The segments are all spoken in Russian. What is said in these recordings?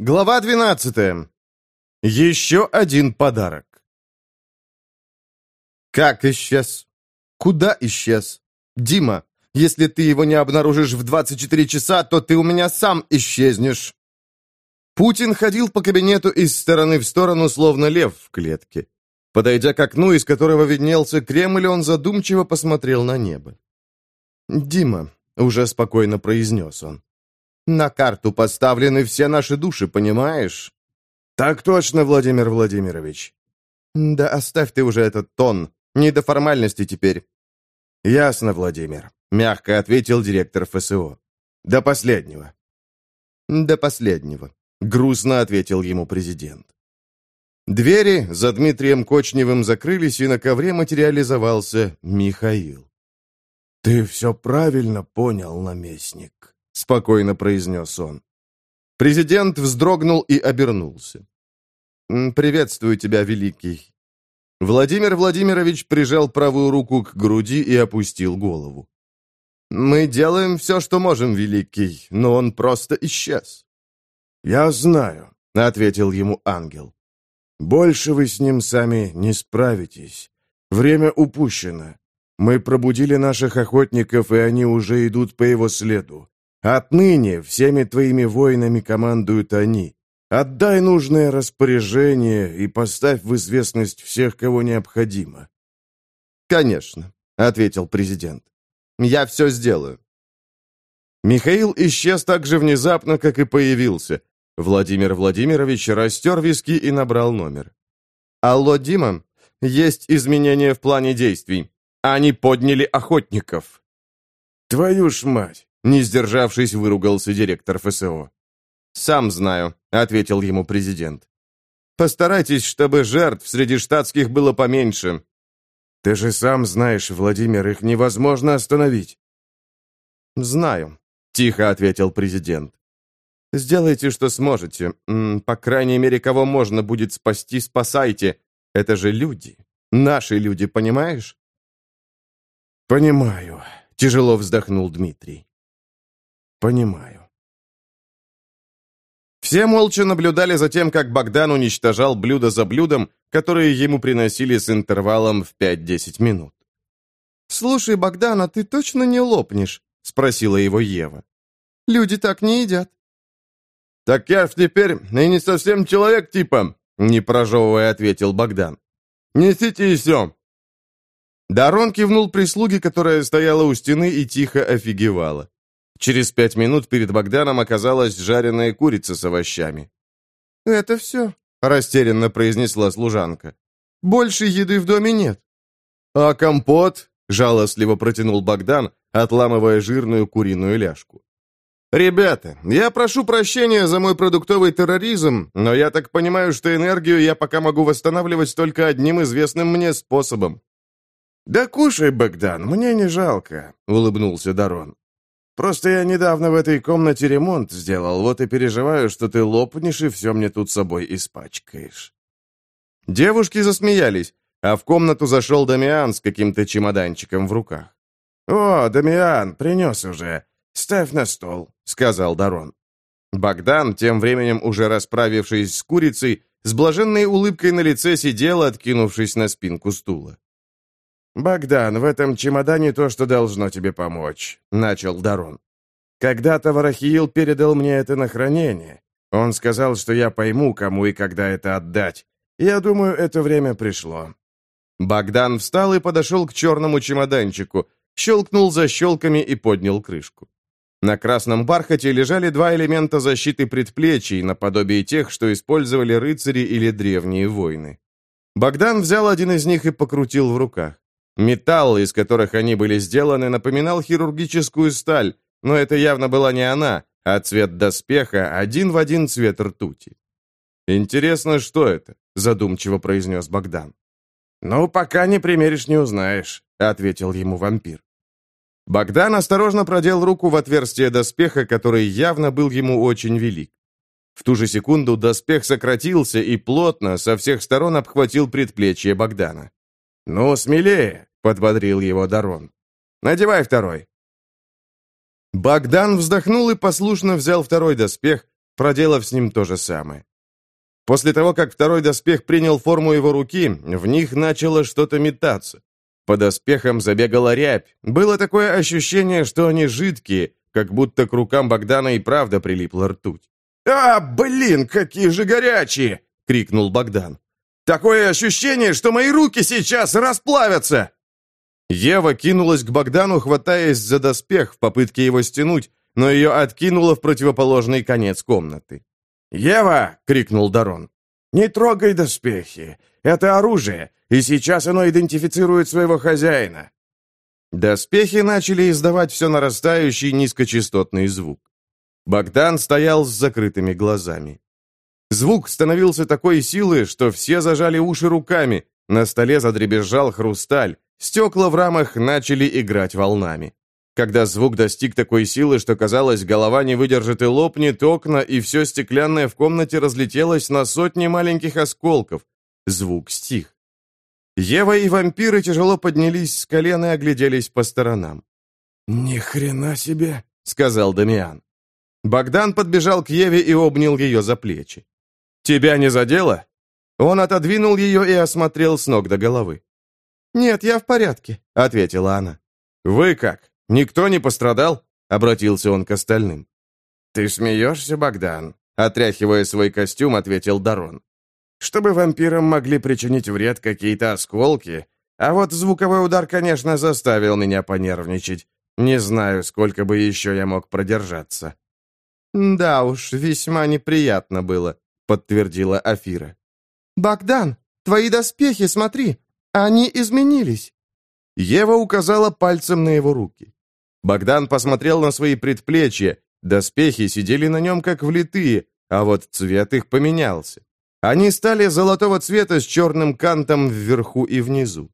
Глава 12. Еще один подарок. Как исчез? Куда исчез? Дима, если ты его не обнаружишь в 24 часа, то ты у меня сам исчезнешь. Путин ходил по кабинету из стороны в сторону, словно лев в клетке. Подойдя к окну, из которого виднелся Кремль, он задумчиво посмотрел на небо. «Дима», — уже спокойно произнес он, на карту поставлены все наши души, понимаешь? Так точно, Владимир Владимирович. Да оставь ты уже этот тон. Не до формальности теперь. Ясно, Владимир, мягко ответил директор ФСО. До последнего. До последнего, грустно ответил ему президент. Двери за Дмитрием Кочневым закрылись, и на ковре материализовался Михаил. «Ты все правильно понял, наместник», спокойно произнес он. Президент вздрогнул и обернулся. «Приветствую тебя, Великий». Владимир Владимирович прижал правую руку к груди и опустил голову. «Мы делаем все, что можем, Великий, но он просто исчез». «Я знаю», — ответил ему ангел. «Больше вы с ним сами не справитесь. Время упущено. Мы пробудили наших охотников, и они уже идут по его следу. Отныне всеми твоими воинами командуют они. Отдай нужное распоряжение и поставь в известность всех, кого необходимо». «Конечно», — ответил президент. «Я все сделаю». Михаил исчез так же внезапно, как и появился. Владимир Владимирович растер виски и набрал номер. «Алло, Дима, есть изменения в плане действий. Они подняли охотников». «Твою ж мать! Не сдержавшись, выругался директор ФСО. «Сам знаю», — ответил ему президент. «Постарайтесь, чтобы жертв среди штатских было поменьше». «Ты же сам знаешь, Владимир, их невозможно остановить». «Знаю», — тихо ответил президент. «Сделайте, что сможете. По крайней мере, кого можно будет спасти, спасайте. Это же люди. Наши люди, понимаешь?» «Понимаю», — тяжело вздохнул Дмитрий. Понимаю. Все молча наблюдали за тем, как Богдан уничтожал блюдо за блюдом, которые ему приносили с интервалом в 5-10 минут. «Слушай, Богдан, а ты точно не лопнешь?» — спросила его Ева. «Люди так не едят». «Так я ж теперь и не совсем человек типа», — не прожевывая ответил Богдан. «Несите и все». Дарон кивнул прислуге, которая стояла у стены и тихо офигевала. Через пять минут перед Богданом оказалась жареная курица с овощами. «Это все», — растерянно произнесла служанка. «Больше еды в доме нет». «А компот?» — жалостливо протянул Богдан, отламывая жирную куриную ляжку. «Ребята, я прошу прощения за мой продуктовый терроризм, но я так понимаю, что энергию я пока могу восстанавливать только одним известным мне способом». «Да кушай, Богдан, мне не жалко», — улыбнулся Дарон. Просто я недавно в этой комнате ремонт сделал, вот и переживаю, что ты лопнешь и все мне тут собой испачкаешь». Девушки засмеялись, а в комнату зашел Дамиан с каким-то чемоданчиком в руках. «О, Дамиан, принес уже. Ставь на стол», — сказал Дарон. Богдан, тем временем уже расправившись с курицей, с блаженной улыбкой на лице сидел, откинувшись на спинку стула. «Богдан, в этом чемодане то, что должно тебе помочь», — начал Дарон. «Когда-то Варахиил передал мне это на хранение. Он сказал, что я пойму, кому и когда это отдать. Я думаю, это время пришло». Богдан встал и подошел к черному чемоданчику, щелкнул защелками и поднял крышку. На красном бархате лежали два элемента защиты предплечий, наподобие тех, что использовали рыцари или древние воины. Богдан взял один из них и покрутил в руках. Металл, из которых они были сделаны, напоминал хирургическую сталь, но это явно была не она, а цвет доспеха один в один цвет ртути. «Интересно, что это?» – задумчиво произнес Богдан. «Ну, пока не примеришь, не узнаешь», — ответил ему вампир. Богдан осторожно продел руку в отверстие доспеха, который явно был ему очень велик. В ту же секунду доспех сократился и плотно со всех сторон обхватил предплечье Богдана. «Ну, смелее!» — подбодрил его Дарон. «Надевай второй». Богдан вздохнул и послушно взял второй доспех, проделав с ним то же самое. После того, как второй доспех принял форму его руки, в них начало что-то метаться. По доспехам забегала рябь. Было такое ощущение, что они жидкие, как будто к рукам Богдана и правда прилипла ртуть. «А, блин, какие же горячие!» — крикнул Богдан. «Такое ощущение, что мои руки сейчас расплавятся!» Ева кинулась к Богдану, хватаясь за доспех в попытке его стянуть, но ее откинуло в противоположный конец комнаты. «Ева!» — крикнул Дарон. «Не трогай доспехи. Это оружие, и сейчас оно идентифицирует своего хозяина». Доспехи начали издавать все нарастающий низкочастотный звук. Богдан стоял с закрытыми глазами. Звук становился такой силы, что все зажали уши руками, на столе задребезжал хрусталь, стекла в рамах начали играть волнами. Когда звук достиг такой силы, что казалось, голова не выдержит и лопнет, окна и все стеклянное в комнате разлетелось на сотни маленьких осколков. Звук стих. Ева и вампиры тяжело поднялись с колен и огляделись по сторонам. «Ни хрена себе!» — сказал Дамиан. Богдан подбежал к Еве и обнял ее за плечи. «Тебя не задело?» Он отодвинул ее и осмотрел с ног до головы. «Нет, я в порядке», — ответила она. «Вы как?» «Никто не пострадал?» — обратился он к остальным. «Ты смеешься, Богдан?» — отряхивая свой костюм, ответил Дарон. «Чтобы вампирам могли причинить вред какие-то осколки, а вот звуковой удар, конечно, заставил меня понервничать. Не знаю, сколько бы еще я мог продержаться». «Да уж, весьма неприятно было», — подтвердила Афира. «Богдан, твои доспехи, смотри, они изменились». Ева указала пальцем на его руки. Богдан посмотрел на свои предплечья. Доспехи сидели на нем как влитые, а вот цвет их поменялся. Они стали золотого цвета с черным кантом вверху и внизу.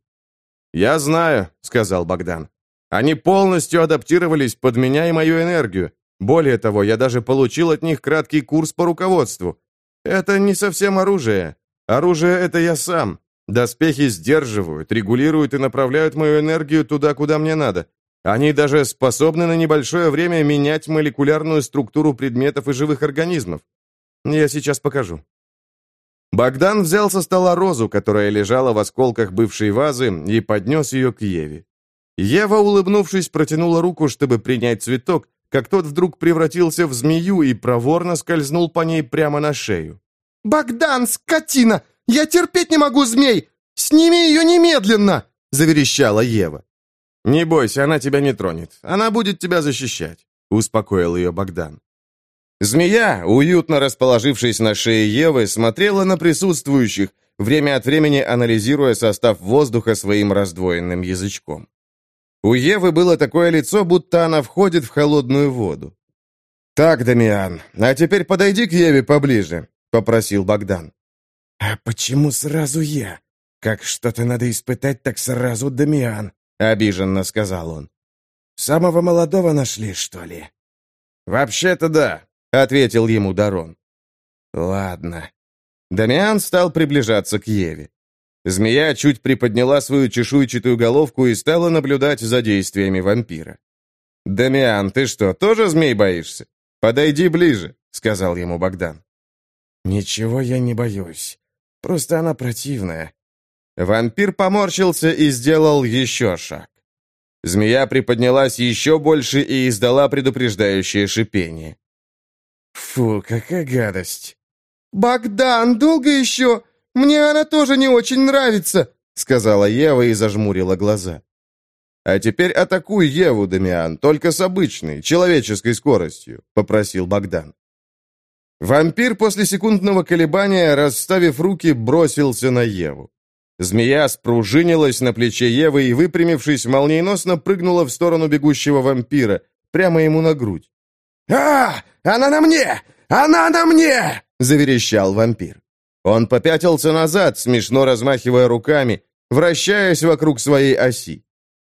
«Я знаю», — сказал Богдан. «Они полностью адаптировались под меня и мою энергию. Более того, я даже получил от них краткий курс по руководству. Это не совсем оружие. Оружие — это я сам. Доспехи сдерживают, регулируют и направляют мою энергию туда, куда мне надо. Они даже способны на небольшое время менять молекулярную структуру предметов и живых организмов. Я сейчас покажу. Богдан взял со стола розу, которая лежала в осколках бывшей вазы, и поднес ее к Еве. Ева, улыбнувшись, протянула руку, чтобы принять цветок, как тот вдруг превратился в змею и проворно скользнул по ней прямо на шею. «Богдан, скотина! Я терпеть не могу змей! Сними ее немедленно!» — заверещала Ева. «Не бойся, она тебя не тронет. Она будет тебя защищать», — успокоил ее Богдан. Змея, уютно расположившись на шее Евы, смотрела на присутствующих, время от времени анализируя состав воздуха своим раздвоенным язычком. У Евы было такое лицо, будто она входит в холодную воду. «Так, Дамиан, а теперь подойди к Еве поближе», — попросил Богдан. «А почему сразу я? Как что-то надо испытать, так сразу Дамиан», — обиженно сказал он. «Самого молодого нашли, что ли?» «Вообще-то да», — ответил ему Дарон. «Ладно». Дамиан стал приближаться к Еве. Змея чуть приподняла свою чешуйчатую головку и стала наблюдать за действиями вампира. «Дамиан, ты что, тоже змей боишься? Подойди ближе», — сказал ему Богдан. «Ничего я не боюсь. Просто она противная. Вампир поморщился и сделал еще шаг. Змея приподнялась еще больше и издала предупреждающее шипение. «Фу, какая гадость!» «Богдан, долго еще? Мне она тоже не очень нравится!» сказала Ева и зажмурила глаза. «А теперь атакуй Еву, Дамиан, только с обычной, человеческой скоростью», — попросил Богдан. Вампир после секундного колебания, расставив руки, бросился на Еву. Змея спружинилась на плече Евы и, выпрямившись, молниеносно прыгнула в сторону бегущего вампира, прямо ему на грудь. «А, она на мне! Она на мне!» — заверещал вампир. Он попятился назад, смешно размахивая руками, вращаясь вокруг своей оси.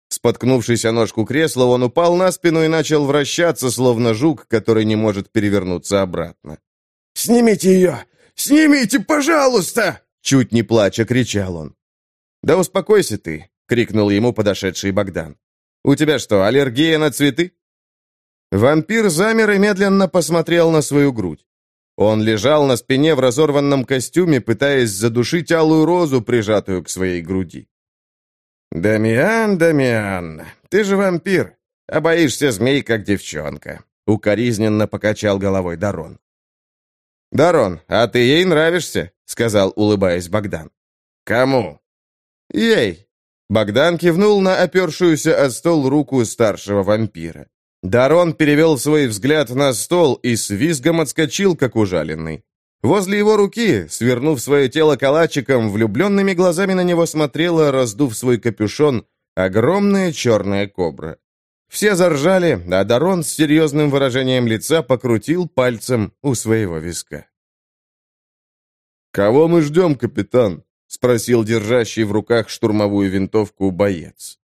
Споткнувшись о ножку кресла, он упал на спину и начал вращаться, словно жук, который не может перевернуться обратно. «Снимите ее! Снимите, пожалуйста!» Чуть не плача, кричал он. «Да успокойся ты!» — крикнул ему подошедший Богдан. «У тебя что, аллергия на цветы?» Вампир замер и медленно посмотрел на свою грудь. Он лежал на спине в разорванном костюме, пытаясь задушить алую розу, прижатую к своей груди. «Дамиан, Дамиан, ты же вампир, а боишься змей, как девчонка», — укоризненно покачал головой Дарон. «Дарон, а ты ей нравишься?» — сказал, улыбаясь Богдан. «Кому?» «Ей!» Богдан кивнул на опершуюся от стол руку старшего вампира. Дарон перевел свой взгляд на стол и с визгом отскочил, как ужаленный. Возле его руки, свернув свое тело калачиком, влюбленными глазами на него смотрела, раздув свой капюшон, огромная черная кобра. Все заржали, а Дарон с серьезным выражением лица покрутил пальцем у своего виска. «Кого мы ждем, капитан?» — спросил держащий в руках штурмовую винтовку боец.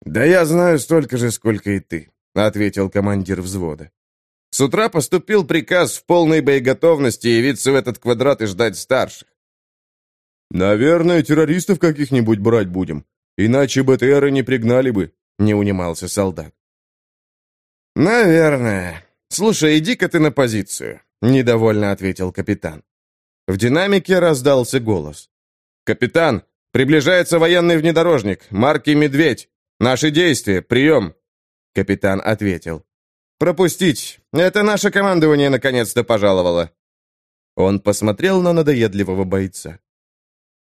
«Да я знаю столько же, сколько и ты», — ответил командир взвода. «С утра поступил приказ в полной боеготовности явиться в этот квадрат и ждать старших». «Наверное, террористов каких-нибудь брать будем, иначе БТРы не пригнали бы», — не унимался солдат. «Наверное. Слушай, иди-ка ты на позицию», — недовольно ответил капитан. В динамике раздался голос. «Капитан, приближается военный внедорожник, марки «Медведь». Наши действия, прием!» Капитан ответил. «Пропустить! Это наше командование наконец-то пожаловало!» Он посмотрел на надоедливого бойца.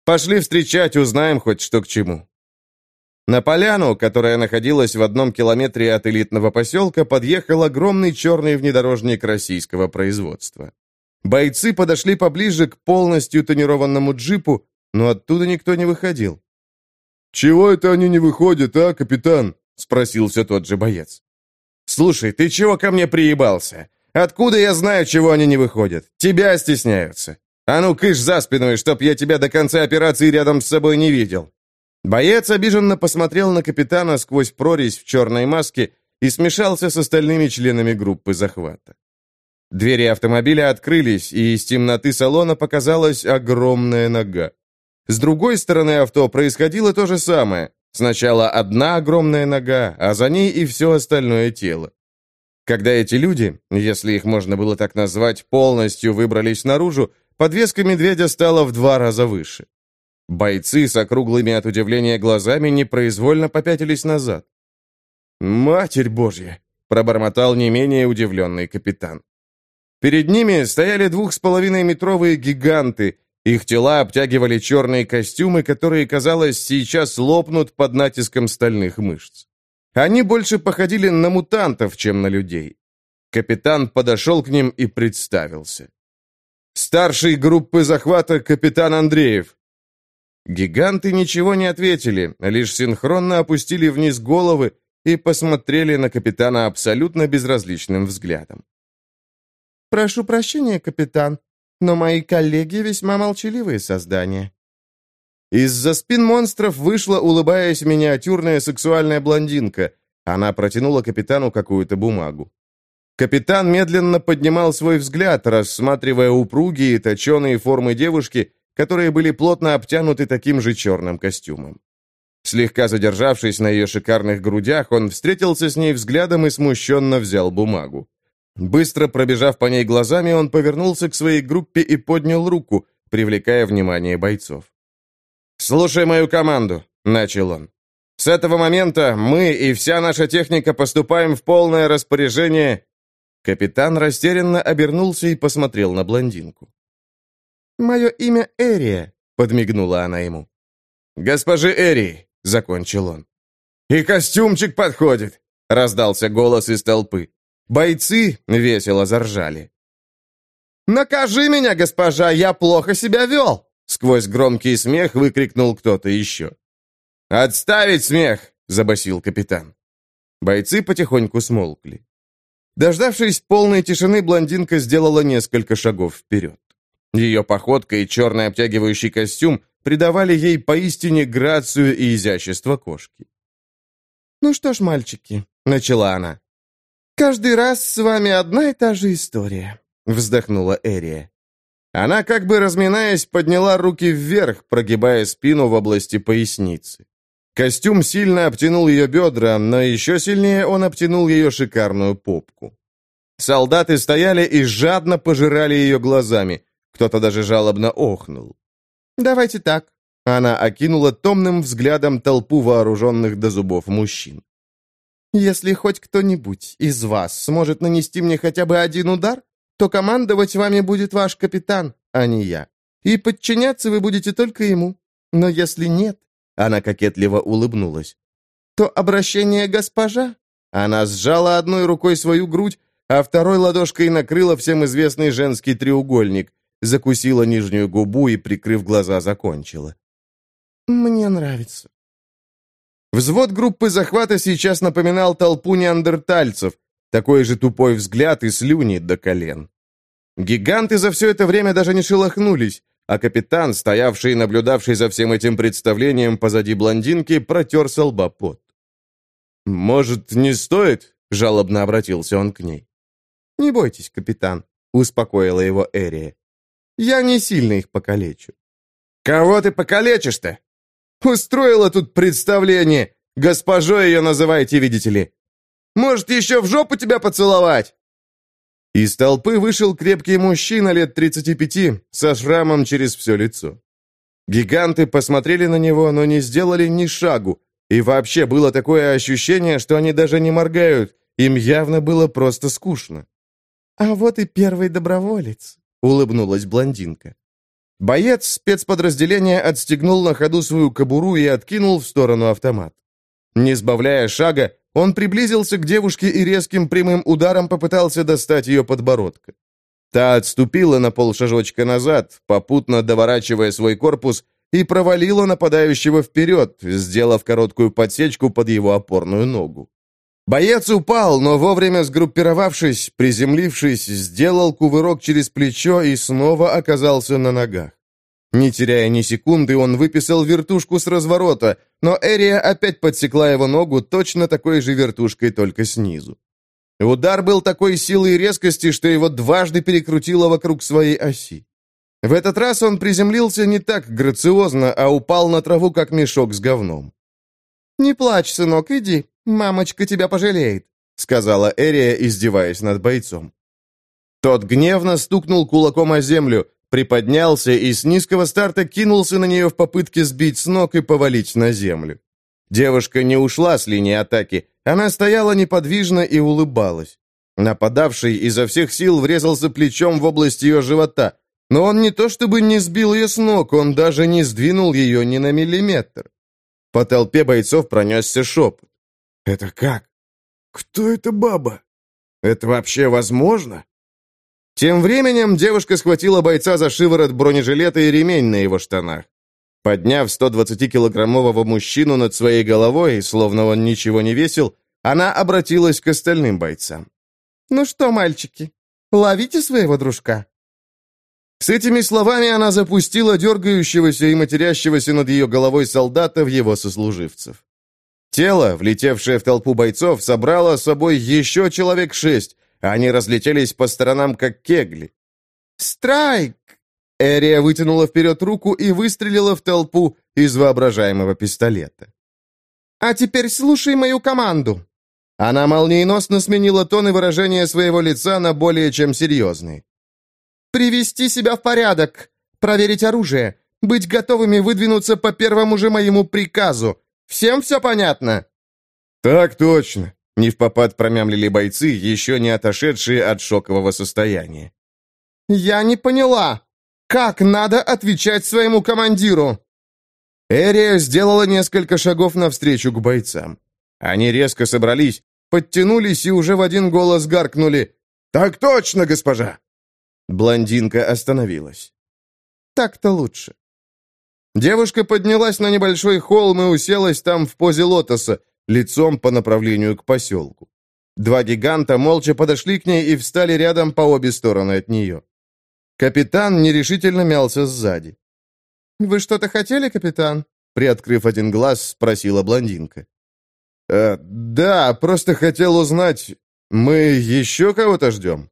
«Пошли встречать, узнаем хоть что к чему». На поляну, которая находилась в одном километре от элитного поселка, подъехал огромный черный внедорожник российского производства. Бойцы подошли поближе к полностью тонированному джипу, но оттуда никто не выходил. «Чего это они не выходят, а, капитан?» — спросил все тот же боец. «Слушай, ты чего ко мне приебался? Откуда я знаю, чего они не выходят? Тебя стесняются. А ну, кыш за спиной, чтоб я тебя до конца операции рядом с собой не видел». Боец обиженно посмотрел на капитана сквозь прорезь в черной маске и смешался с остальными членами группы захвата. Двери автомобиля открылись, и из темноты салона показалась огромная нога. С другой стороны авто происходило то же самое. Сначала одна огромная нога, а за ней и все остальное тело. Когда эти люди, если их можно было так назвать, полностью выбрались наружу, подвеска медведя стала в два раза выше. Бойцы с округлыми от удивления глазами непроизвольно попятились назад. «Матерь Божья!» — пробормотал не менее удивленный капитан. Перед ними стояли двух с половиной метровые гиганты. Их тела обтягивали черные костюмы, которые, казалось, сейчас лопнут под натиском стальных мышц. Они больше походили на мутантов, чем на людей. Капитан подошел к ним и представился. «Старший группы захвата капитан Андреев». Гиганты ничего не ответили, лишь синхронно опустили вниз головы и посмотрели на капитана абсолютно безразличным взглядом. «Прошу прощения, капитан, но мои коллеги весьма молчаливые создания». Из-за спин монстров вышла, улыбаясь, миниатюрная сексуальная блондинка. Она протянула капитану какую-то бумагу. Капитан медленно поднимал свой взгляд, рассматривая упругие, точеные формы девушки, которые были плотно обтянуты таким же черным костюмом. Слегка задержавшись на ее шикарных грудях, он встретился с ней взглядом и смущенно взял бумагу. Быстро пробежав по ней глазами, он повернулся к своей группе и поднял руку, привлекая внимание бойцов. «Слушай мою команду», — начал он. «С этого момента мы и вся наша техника поступаем в полное распоряжение...» Капитан растерянно обернулся и посмотрел на блондинку. «Мое имя Эрия», — подмигнула она ему. «Госпожи Эри», — закончил он. «И костюмчик подходит», — раздался голос из толпы. Бойцы весело заржали. «Накажи меня, госпожа, я плохо себя вел!» Сквозь громкий смех выкрикнул кто-то еще. «Отставить смех!» — забасил капитан. Бойцы потихоньку смолкли. Дождавшись полной тишины, блондинка сделала несколько шагов вперед. Ее походка и черный обтягивающий костюм придавали ей поистине грацию и изящество кошки. «Ну что ж, мальчики», — начала она, «Каждый раз с вами одна и та же история», — вздохнула Эрия. Она, как бы разминаясь, подняла руки вверх, прогибая спину в области поясницы. Костюм сильно обтянул ее бедра, но еще сильнее он обтянул ее шикарную попку. Солдаты стояли и жадно пожирали ее глазами. Кто-то даже жалобно охнул. «Давайте так». Она окинула томным взглядом толпу вооруженных до зубов мужчин. «Если хоть кто-нибудь из вас сможет нанести мне хотя бы один удар, то командовать вами будет ваш капитан, а не я. И подчиняться вы будете только ему. Но если нет...» Она кокетливо улыбнулась. «То обращение госпожа?» Она сжала одной рукой свою грудь, а второй ладошкой накрыла всем известный женский треугольник, закусила нижнюю губу и, прикрыв глаза, закончила. «Мне нравится». Взвод группы захвата сейчас напоминал толпу неандертальцев, такой же тупой взгляд и слюни до колен. Гиганты за все это время даже не шелохнулись, а капитан, стоявший и наблюдавший за всем этим представлением позади блондинки, протер со лба пот. «Может, не стоит?» — жалобно обратился он к ней. «Не бойтесь, капитан», — успокоила его Эрия. «Я не сильно их покалечу». «Кого ты покалечишь-то?» «Устроила тут представление. Госпожой ее называете, видите ли. Может, еще в жопу тебя поцеловать?» Из толпы вышел крепкий мужчина лет 35 со шрамом через все лицо. Гиганты посмотрели на него, но не сделали ни шагу, и вообще было такое ощущение, что они даже не моргают, им явно было просто скучно. «А вот и первый доброволец», — улыбнулась блондинка. Боец спецподразделения отстегнул на ходу свою кобуру и откинул в сторону автомат. Не сбавляя шага, он приблизился к девушке и резким прямым ударом попытался достать ее подбородка. Та отступила на полшажочка назад, попутно доворачивая свой корпус, и провалила нападающего вперед, сделав короткую подсечку под его опорную ногу. Боец упал, но вовремя сгруппировавшись, приземлившись, сделал кувырок через плечо и снова оказался на ногах. Не теряя ни секунды, он выписал вертушку с разворота, но Эрия опять подсекла его ногу точно такой же вертушкой, только снизу. Удар был такой силы и резкости, что его дважды перекрутило вокруг своей оси. В этот раз он приземлился не так грациозно, а упал на траву, как мешок с говном. «Не плачь, сынок, иди, мамочка тебя пожалеет», сказала Эрия, издеваясь над бойцом. Тот гневно стукнул кулаком о землю, приподнялся и с низкого старта кинулся на нее в попытке сбить с ног и повалить на землю. Девушка не ушла с линии атаки, она стояла неподвижно и улыбалась. Нападавший изо всех сил врезался плечом в область ее живота, но он не то чтобы не сбил ее с ног, он даже не сдвинул ее ни на миллиметр. По толпе бойцов пронесся шепот. «Это как? Кто эта баба? Это вообще возможно?» Тем временем девушка схватила бойца за шиворот бронежилета и ремень на его штанах. Подняв 120-килограммового мужчину над своей головой, словно он ничего не весил, она обратилась к остальным бойцам. «Ну что, мальчики, ловите своего дружка?» С этими словами она запустила дергающегося и матерящегося над ее головой солдата в его сослуживцев. Тело, влетевшее в толпу бойцов, собрало с собой еще человек шесть, они разлетелись по сторонам, как кегли. «Страйк!» Эрия вытянула вперед руку и выстрелила в толпу из воображаемого пистолета. «А теперь слушай мою команду!» Она молниеносно сменила тон и выражение своего лица на более чем серьезный. Привести себя в порядок, проверить оружие, быть готовыми выдвинуться по первому же моему приказу. Всем все понятно?» «Так точно», — не в попад промямлили бойцы, еще не отошедшие от шокового состояния. «Я не поняла. Как надо отвечать своему командиру?» Эрия сделала несколько шагов навстречу к бойцам. Они резко собрались, подтянулись и уже в один голос гаркнули «Так точно, госпожа!» Блондинка остановилась. «Так-то лучше». Девушка поднялась на небольшой холм и уселась там в позе лотоса, лицом по направлению к поселку. Два гиганта молча подошли к ней и встали рядом по обе стороны от нее. Капитан нерешительно мялся сзади. «Вы что-то хотели, капитан?» Приоткрыв один глаз, спросила блондинка. «Э, «Да, просто хотел узнать, мы еще кого-то ждем?»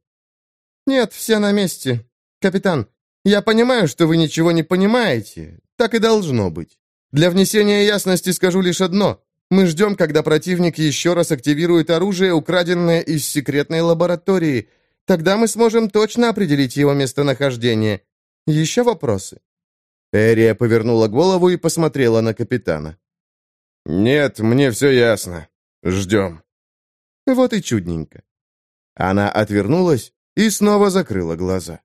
«Нет, все на месте. Капитан, я понимаю, что вы ничего не понимаете. Так и должно быть. Для внесения ясности скажу лишь одно. Мы ждем, когда противник еще раз активирует оружие, украденное из секретной лаборатории, Тогда мы сможем точно определить его местонахождение. Еще вопросы?» Эрия повернула голову и посмотрела на капитана. «Нет, мне все ясно. Ждем». «Вот и чудненько». Она отвернулась и снова закрыла глаза.